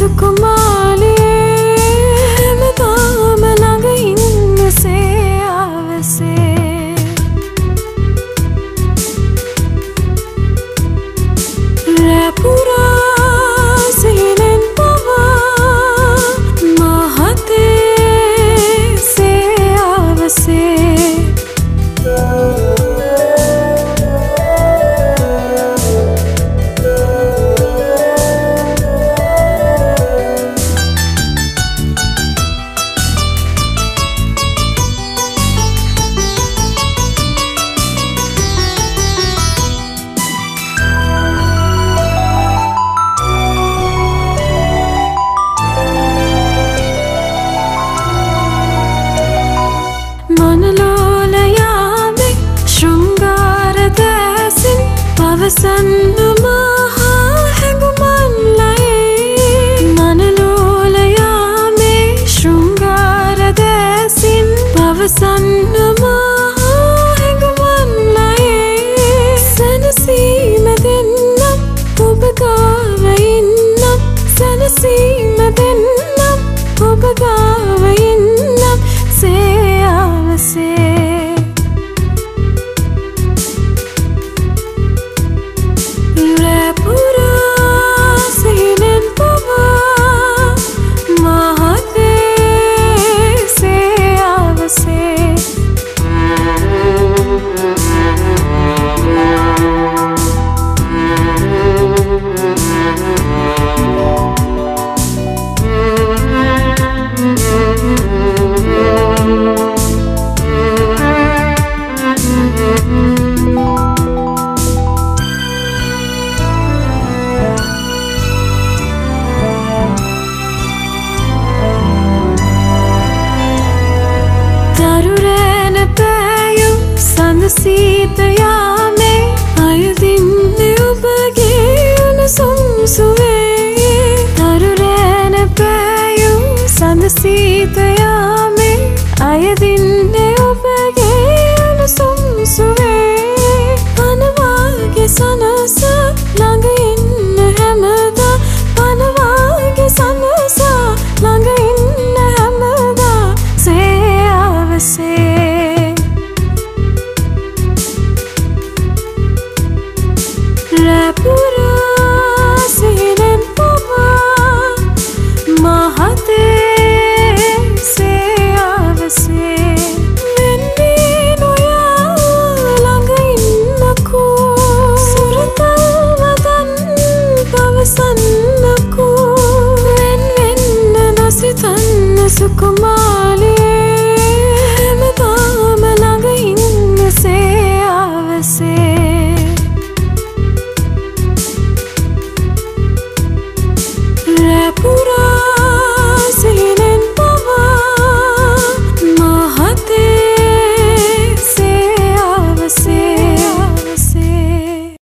කුමාලේ හැමදාම ළඟ ඉන්නසේ ආවසේ රැපුරා sun. सीतया Come on.